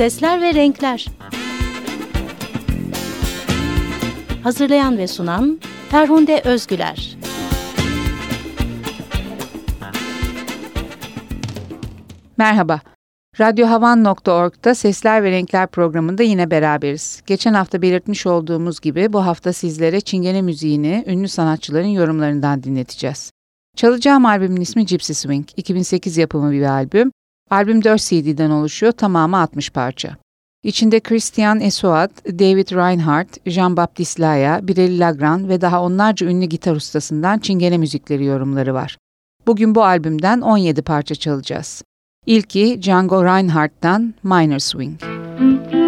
Sesler ve Renkler Hazırlayan ve sunan Ferhunde Özgüler Merhaba. Radyohavan.org'da Sesler ve Renkler programında yine beraberiz. Geçen hafta belirtmiş olduğumuz gibi bu hafta sizlere Çingene müziğini ünlü sanatçıların yorumlarından dinleteceğiz. Çalacağım albümün ismi Gypsy Swing. 2008 yapımı bir albüm. Albüm 4 CD'den oluşuyor, tamamı 60 parça. İçinde Christian Esoat, David Reinhardt, Jean-Baptiste Laya, Bireli Lagran ve daha onlarca ünlü gitar ustasından çingene müzikleri yorumları var. Bugün bu albümden 17 parça çalacağız. İlki Django Reinhardt'tan Minor Swing. Müzik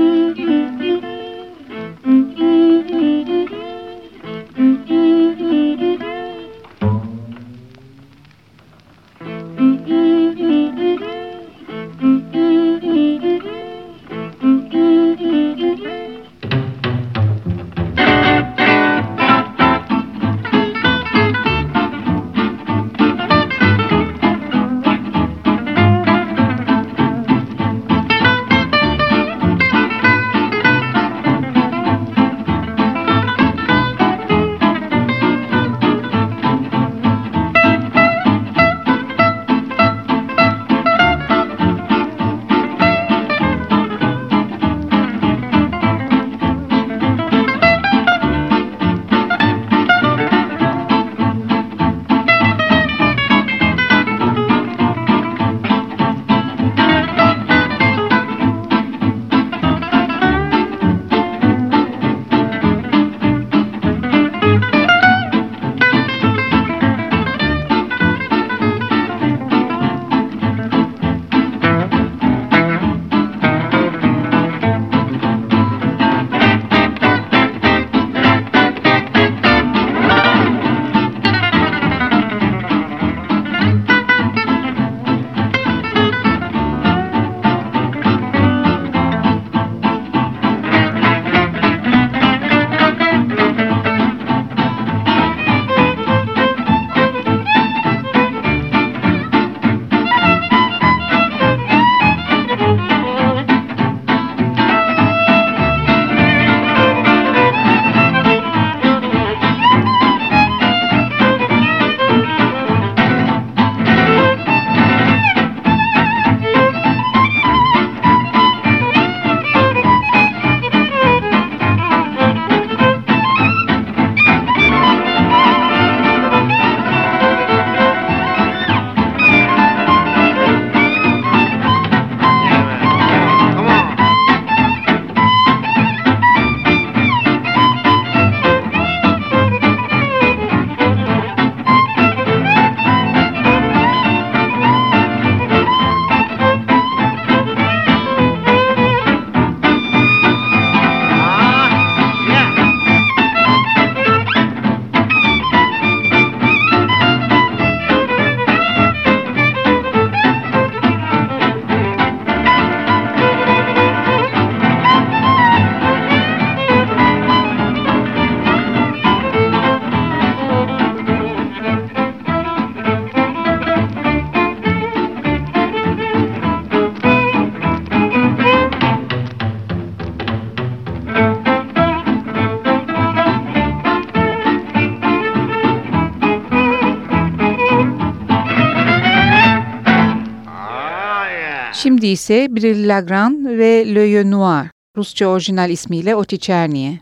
Şimdi ise Bril Lagran ve Le Noir, Rusça orijinal ismiyle Otiçerniye.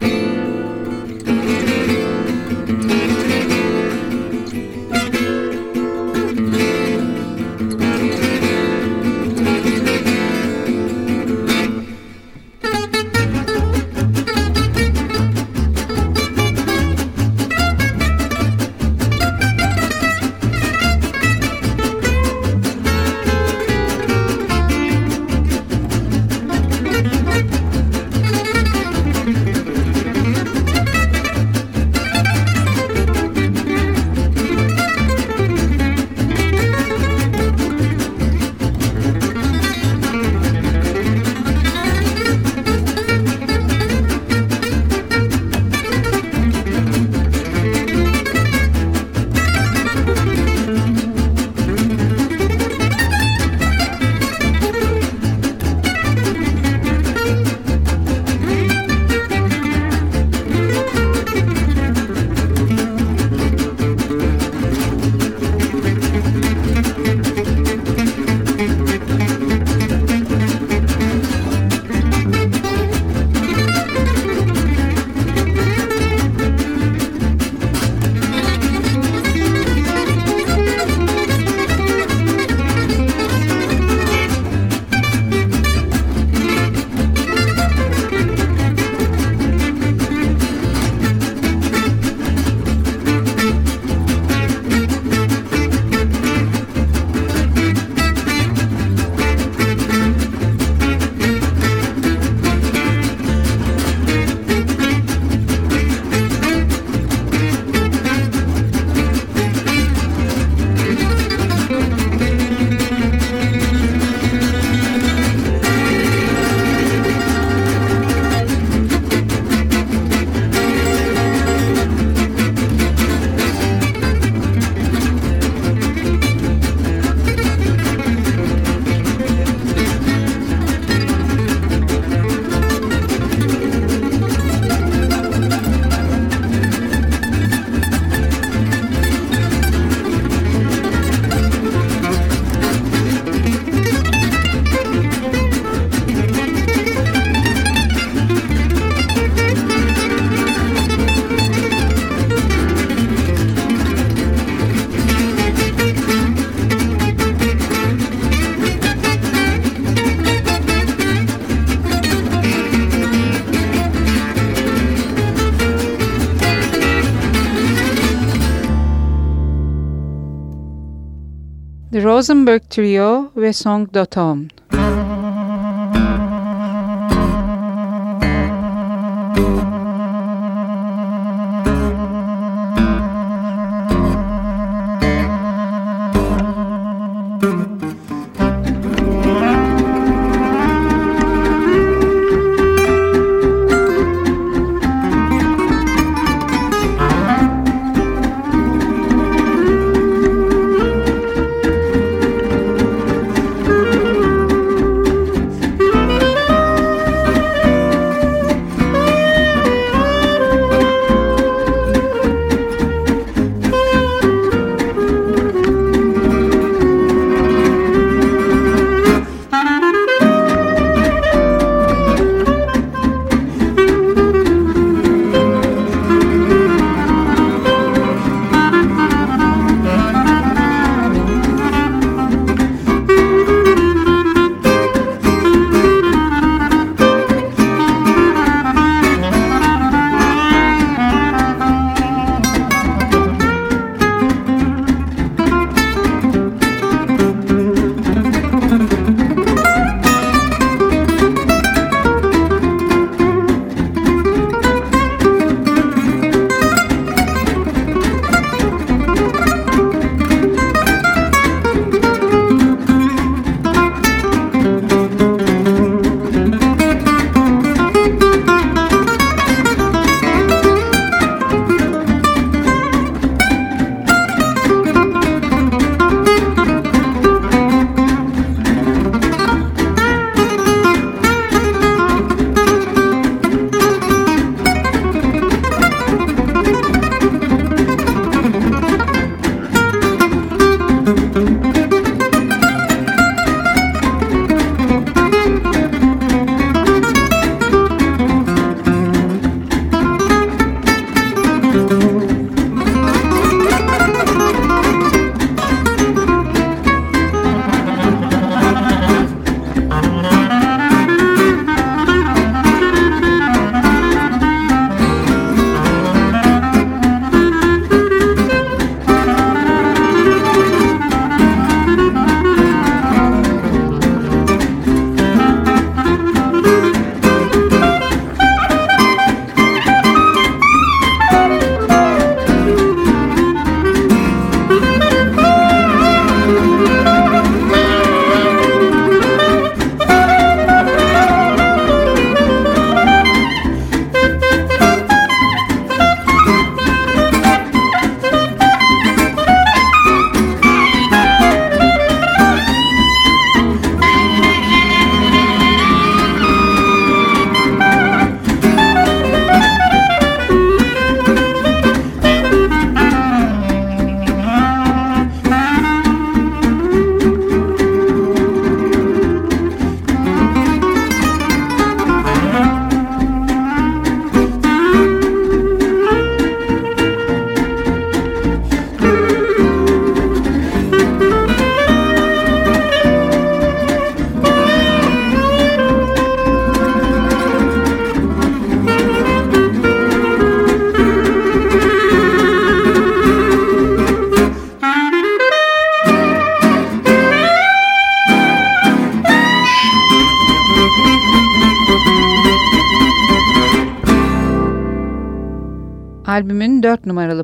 Rosenberg Trio ve Song d'automne.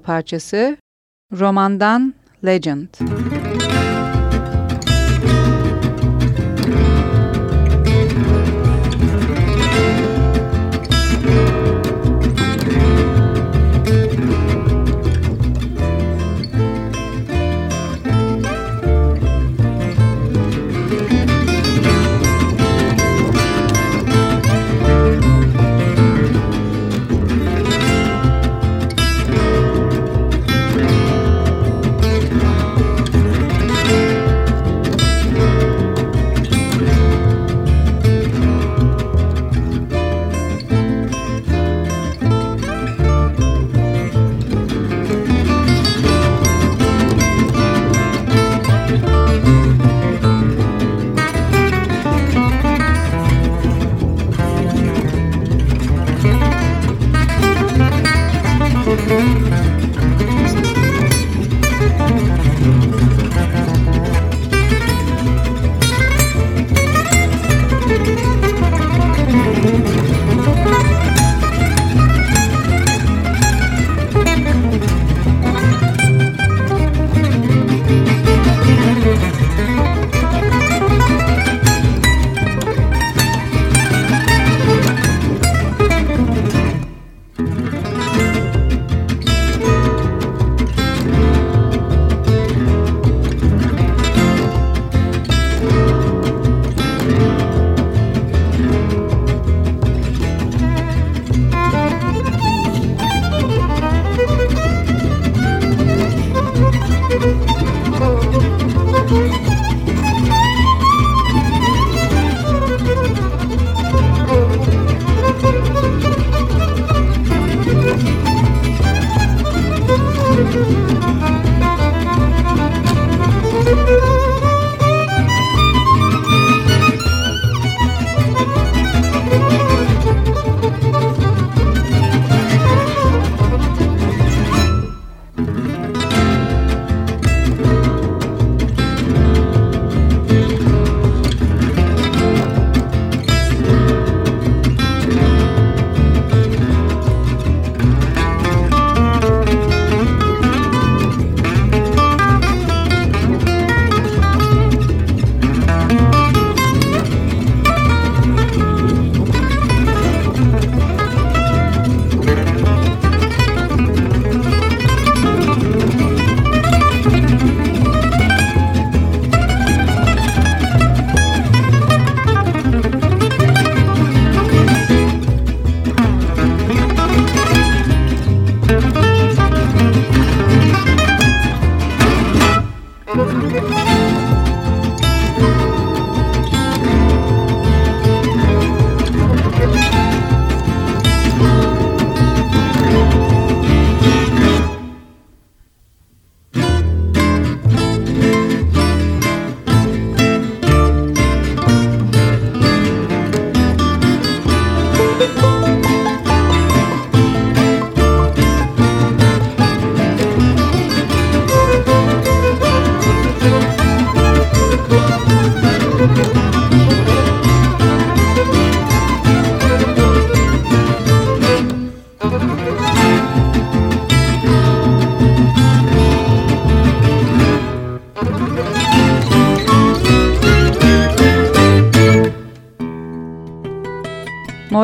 Parçası romandan Legend.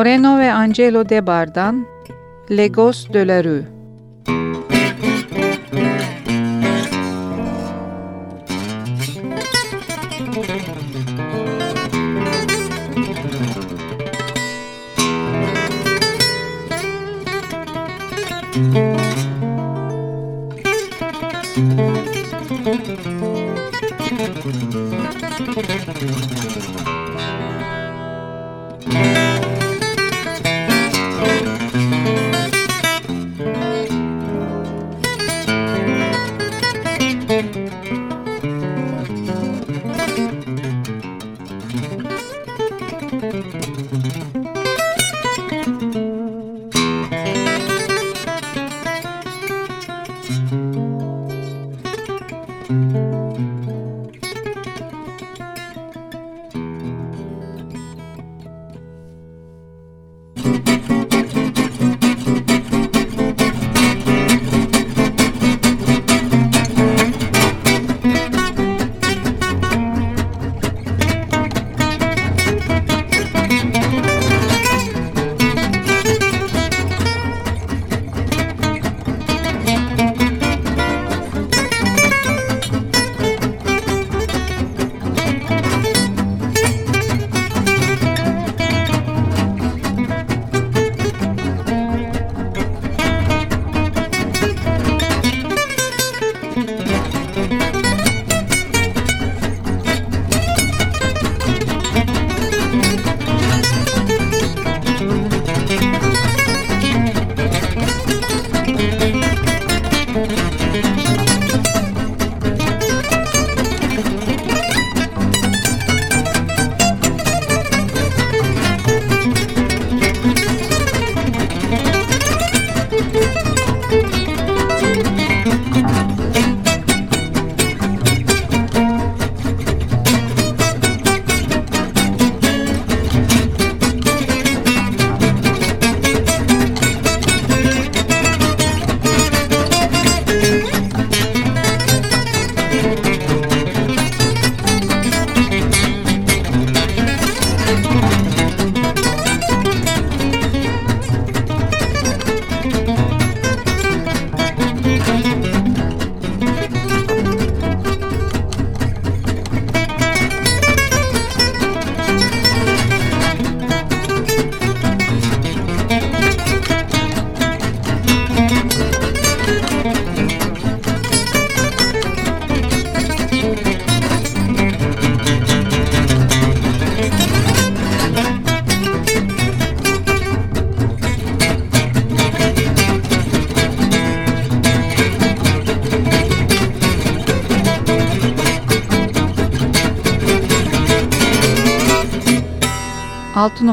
Moreno ve Angelo Debar'dan Legos de la Rue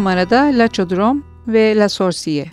numarada La Chodrom ve La Sorcier.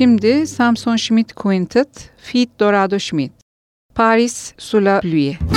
Şimdi Samson Schmidt Quintet, Feat Dorado Schmidt, Paris sous la pluie.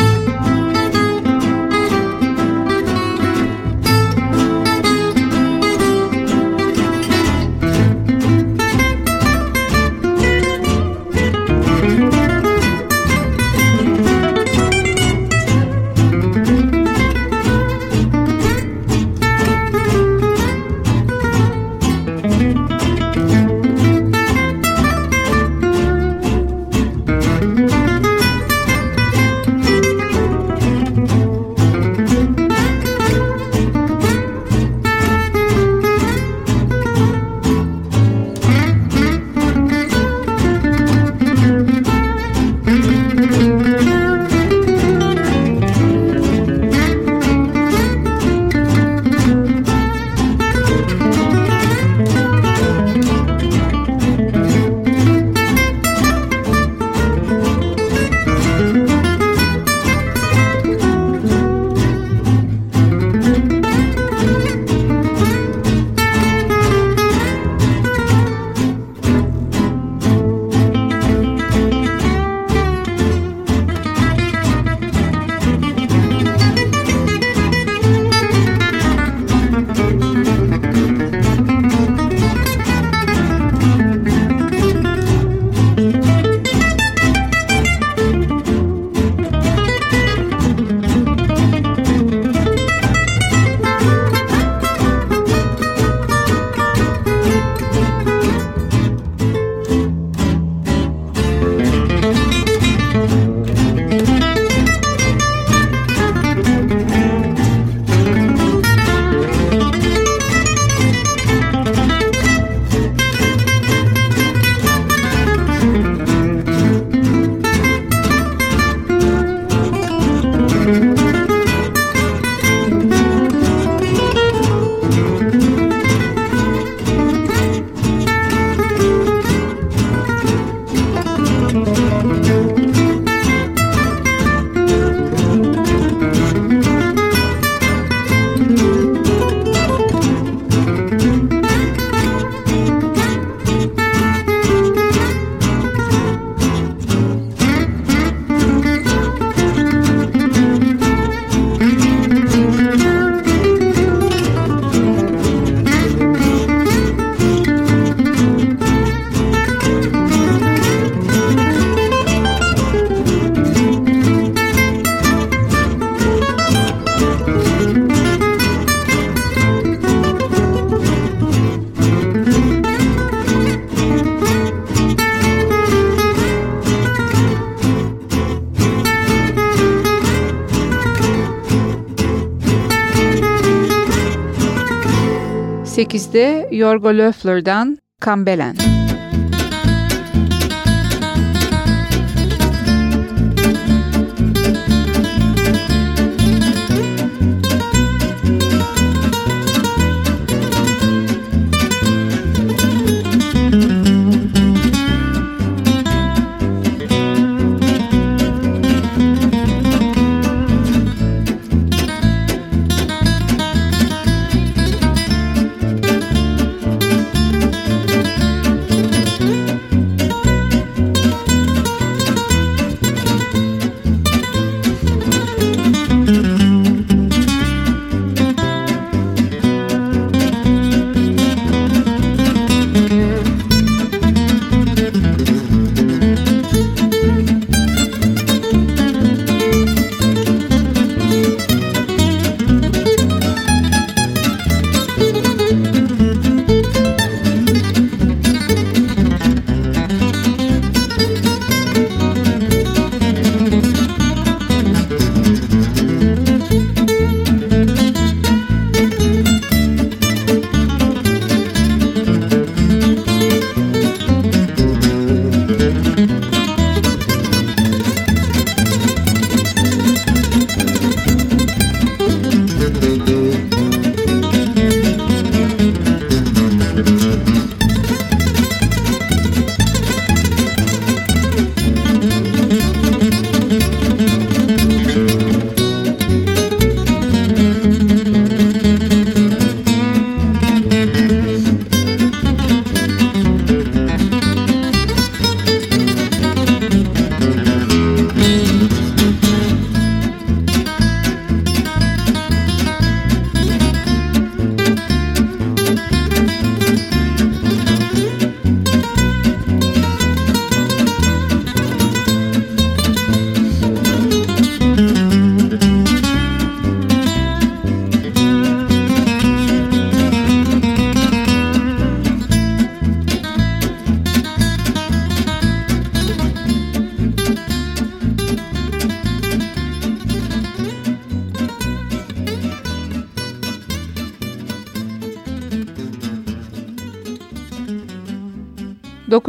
8'de Yorgo Löffler'dan Kambelen.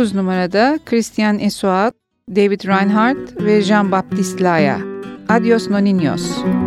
9 numarada Christian Esuat, David Reinhardt ve Jean-Baptiste Laya. Adios Noninos. Rafael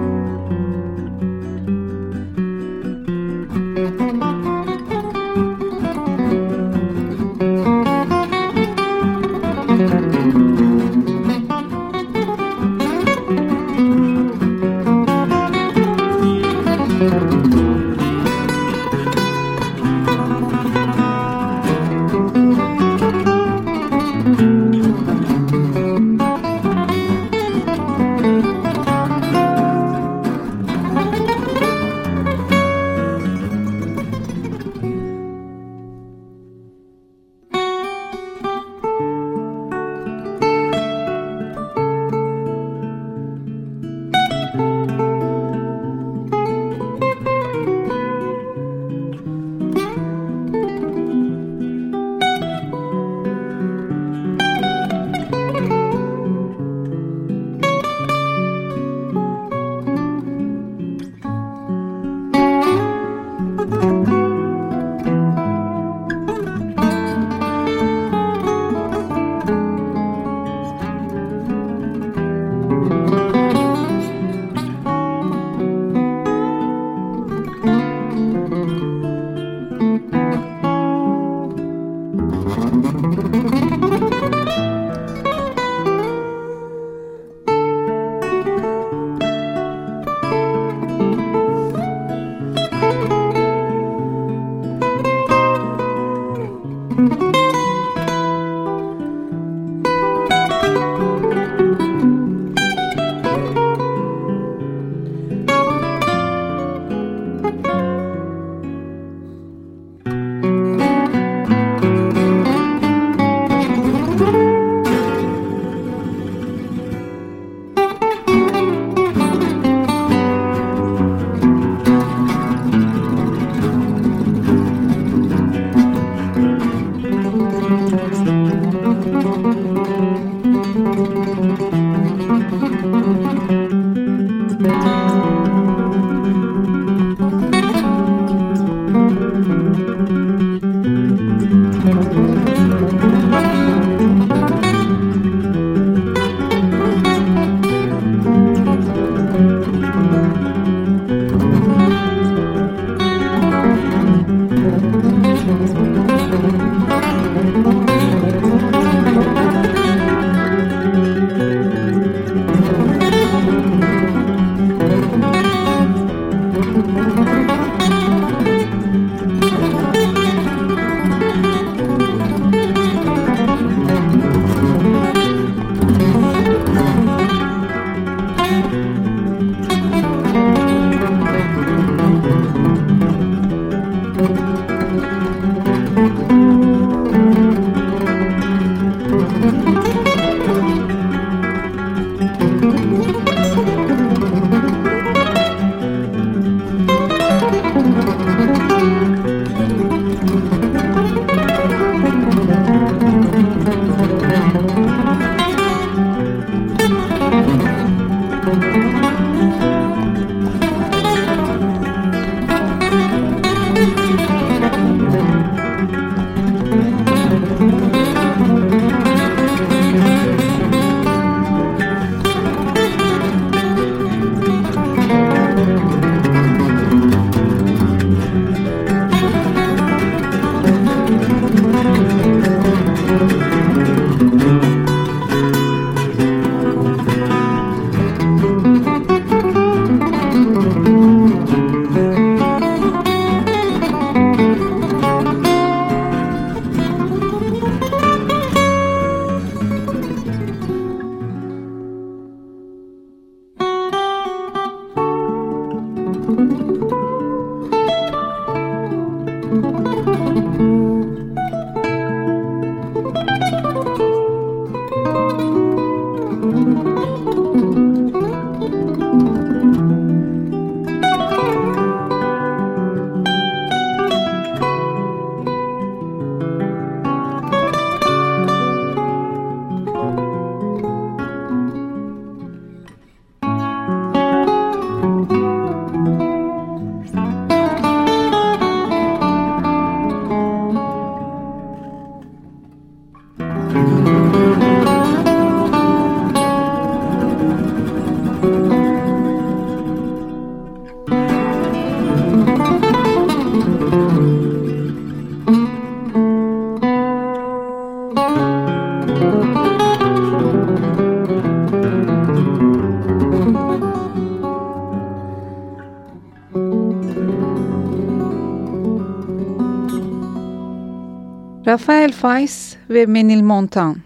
Faiz ve Menil Montan.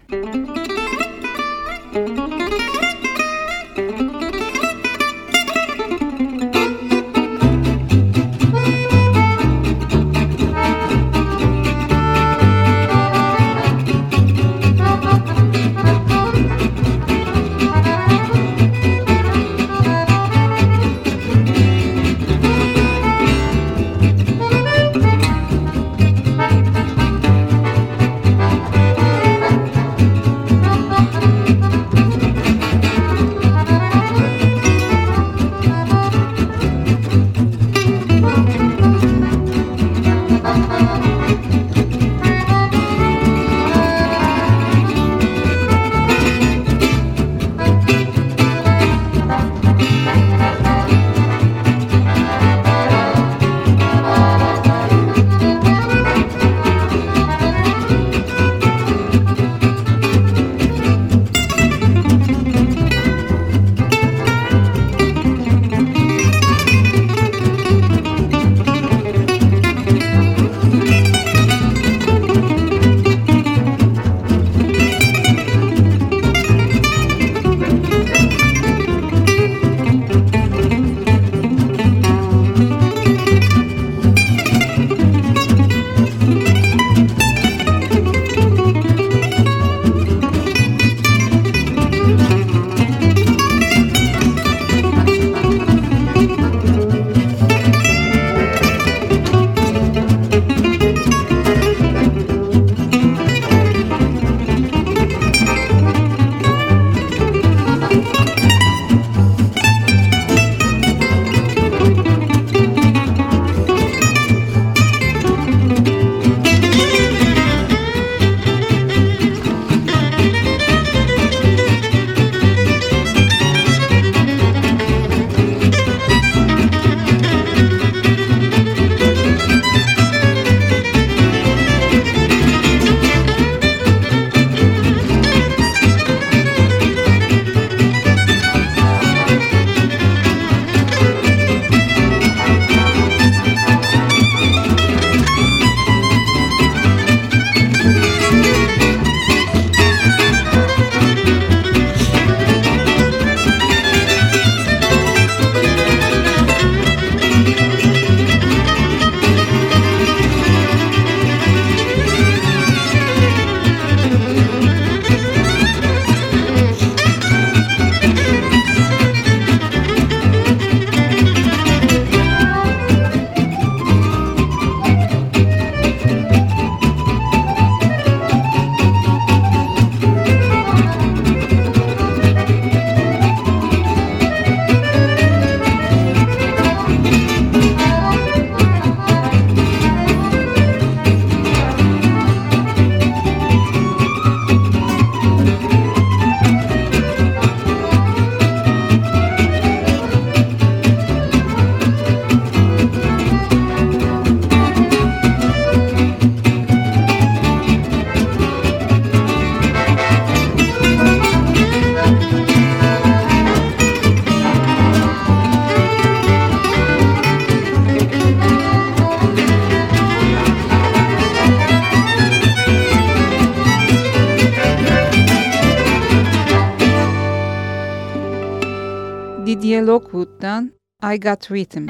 I Got Rhythm.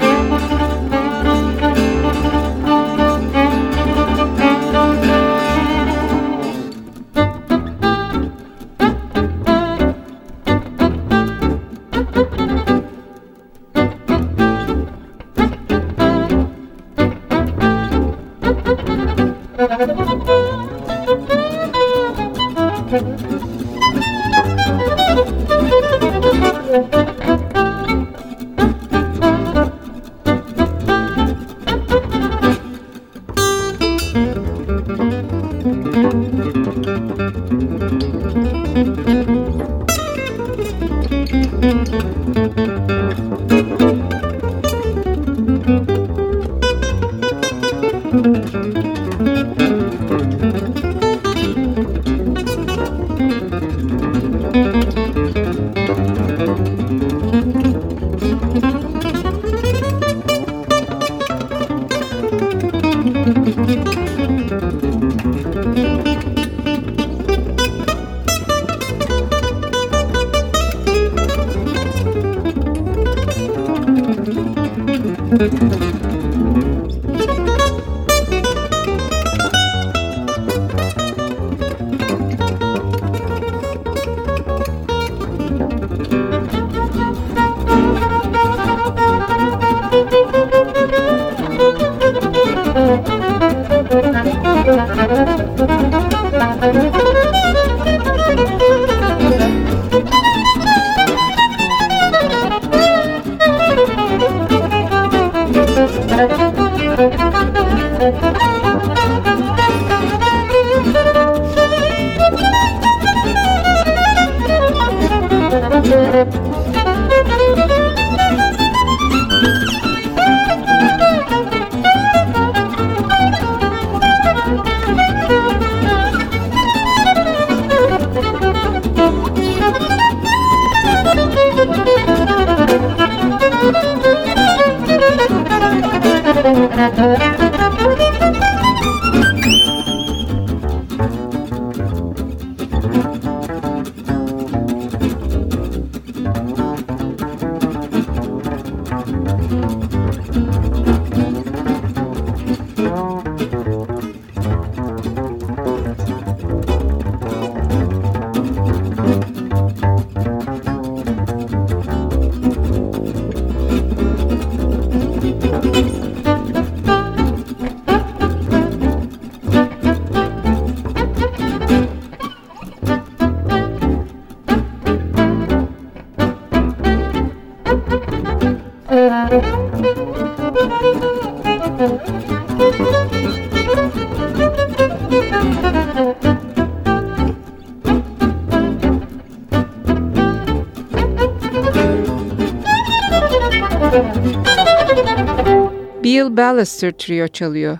Ballister Trio çalıyor.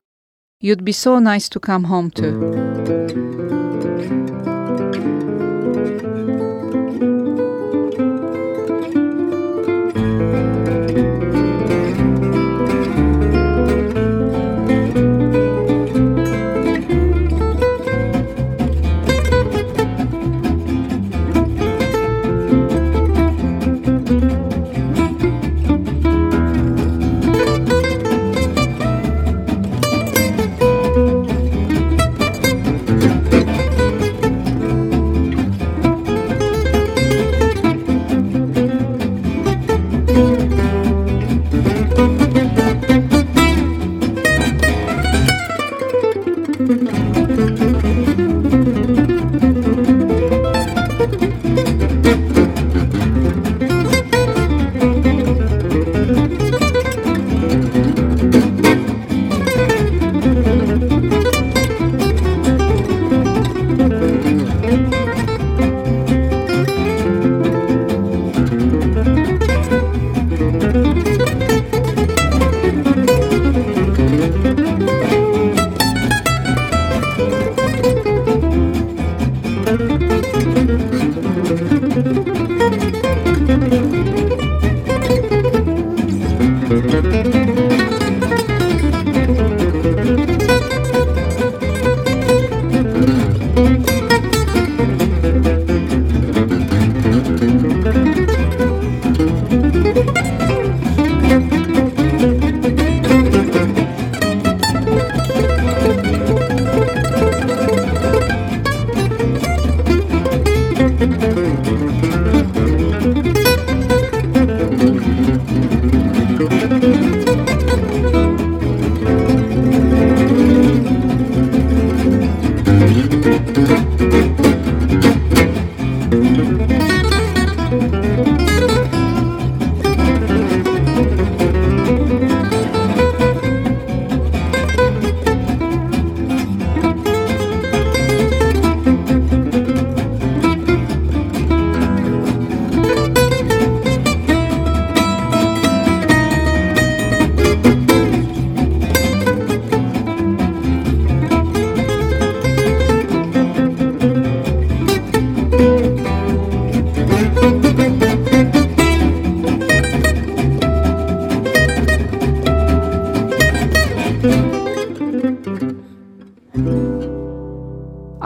You'd be so nice to come home to.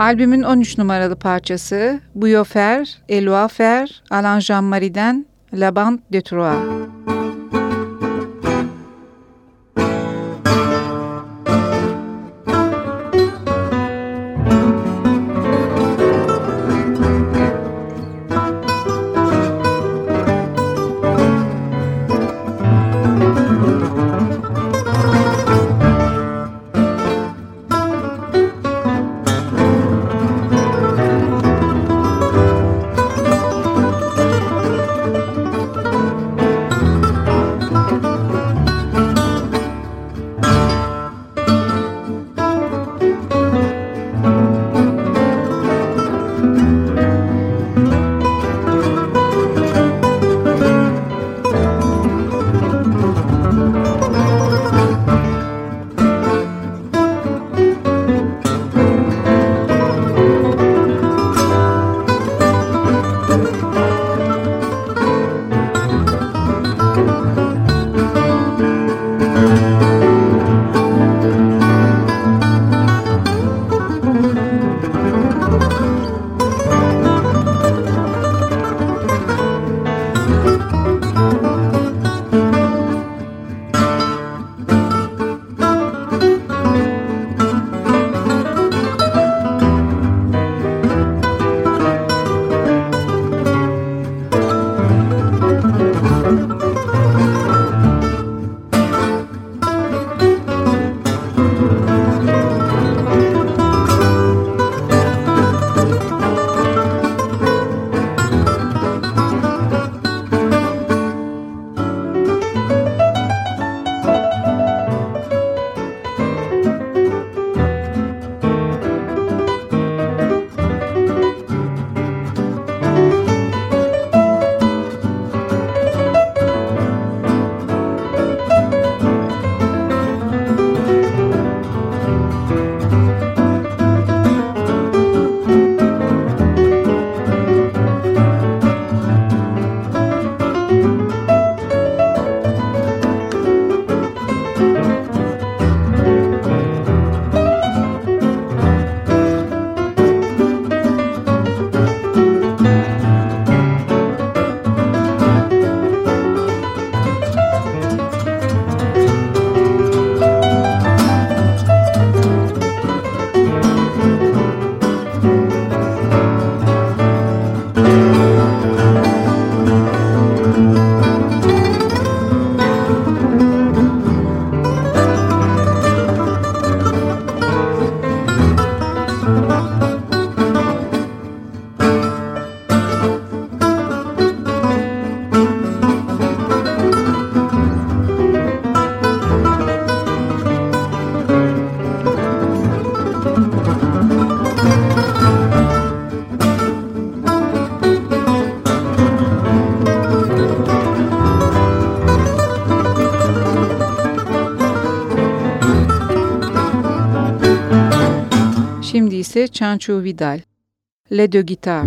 Albümün 13 numaralı parçası Buyofer, Eloafer, Alain Jean-Marie'den La Bande de Trois. İse Chancho Vidal, Le de Guitar.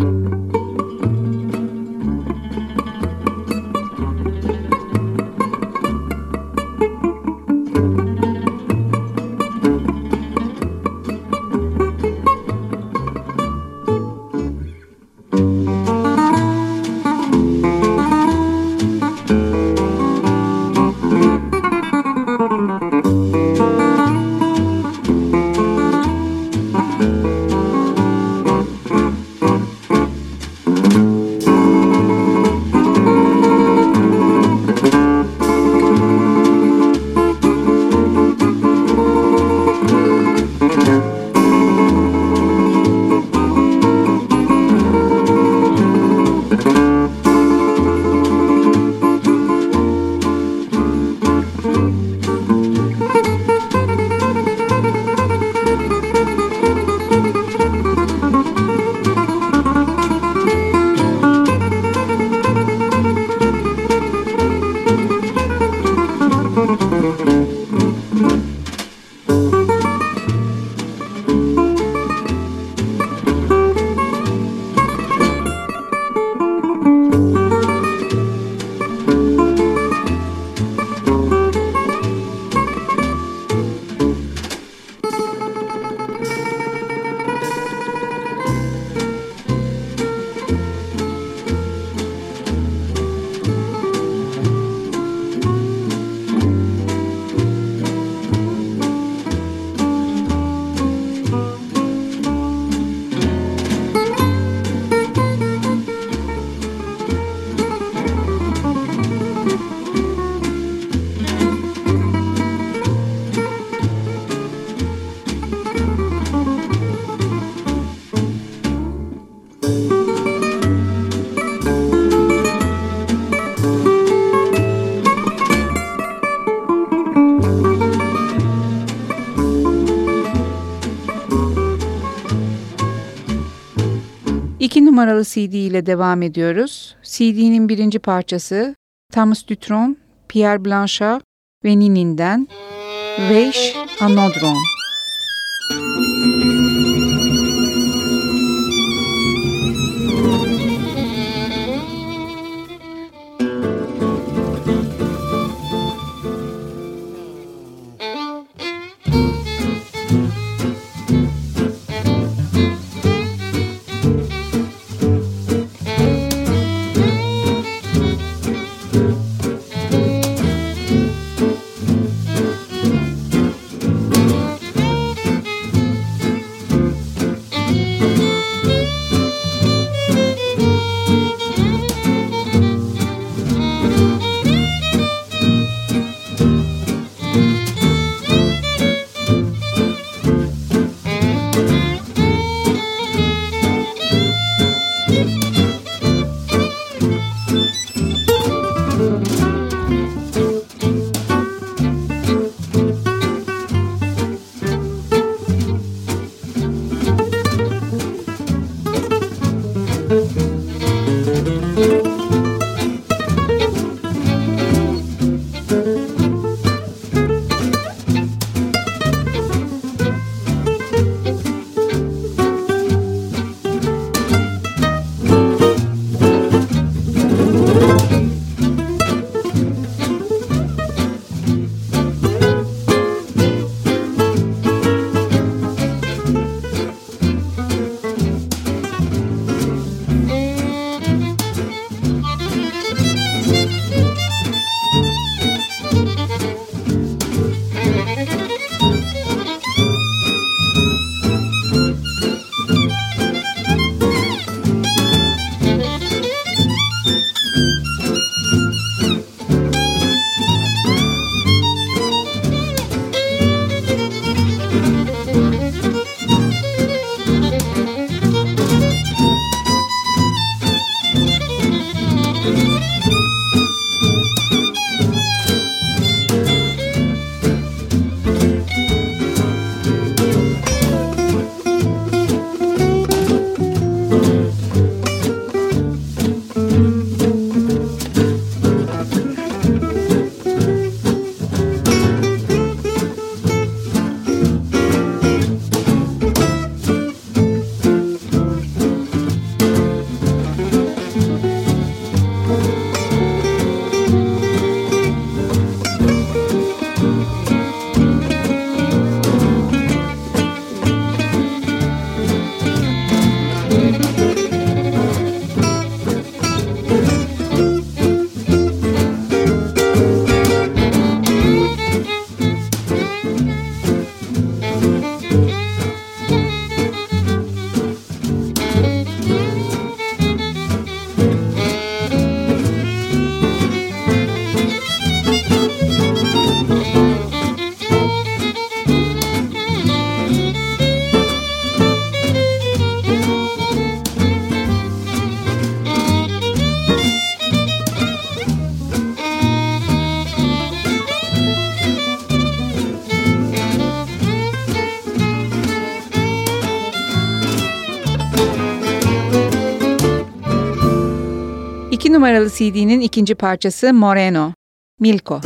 Numaralı CD ile devam ediyoruz. CD'nin birinci parçası Thomas Dutron, Pierre Blanchard ve Ninin'den Weish Anodron. Numaralı CD'nin ikinci parçası Moreno, Milko.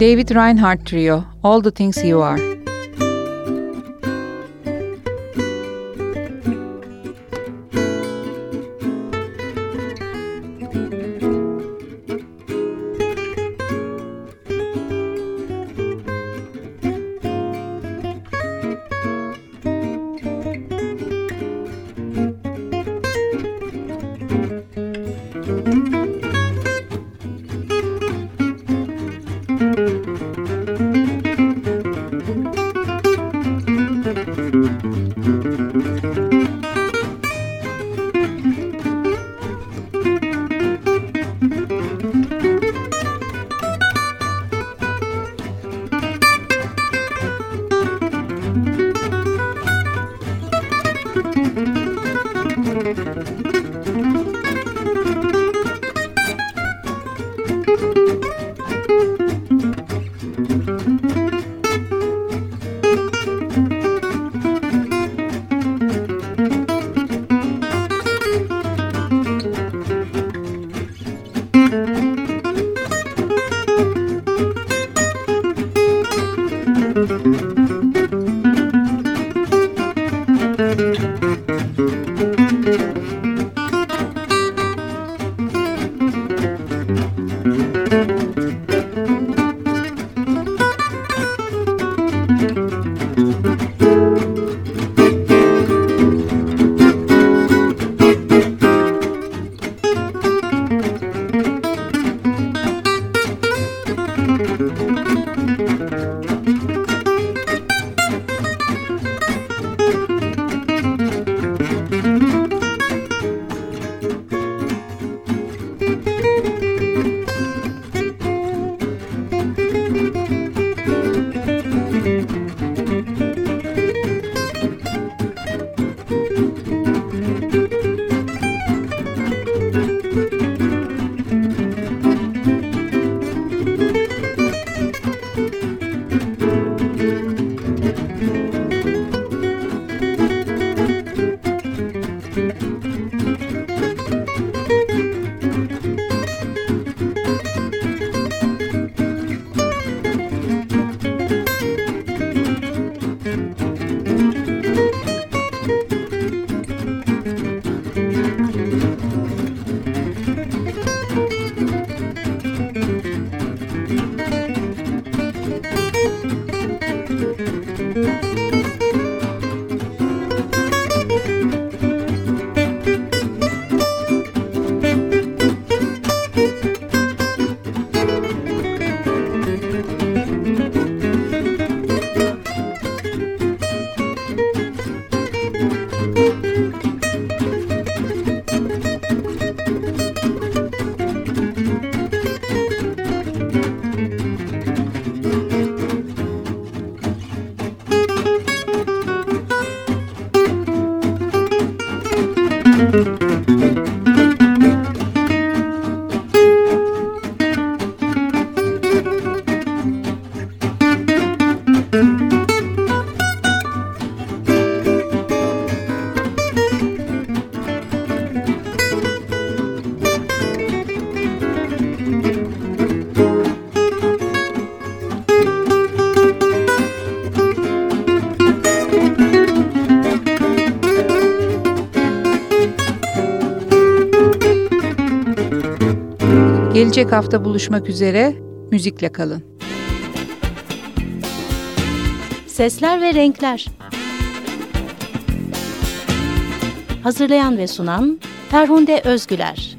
David Reinhardt Trio, All the Things You Are. Gelecek hafta buluşmak üzere. Müzikle kalın. Sesler ve Renkler Hazırlayan ve sunan Ferhunde Özgüler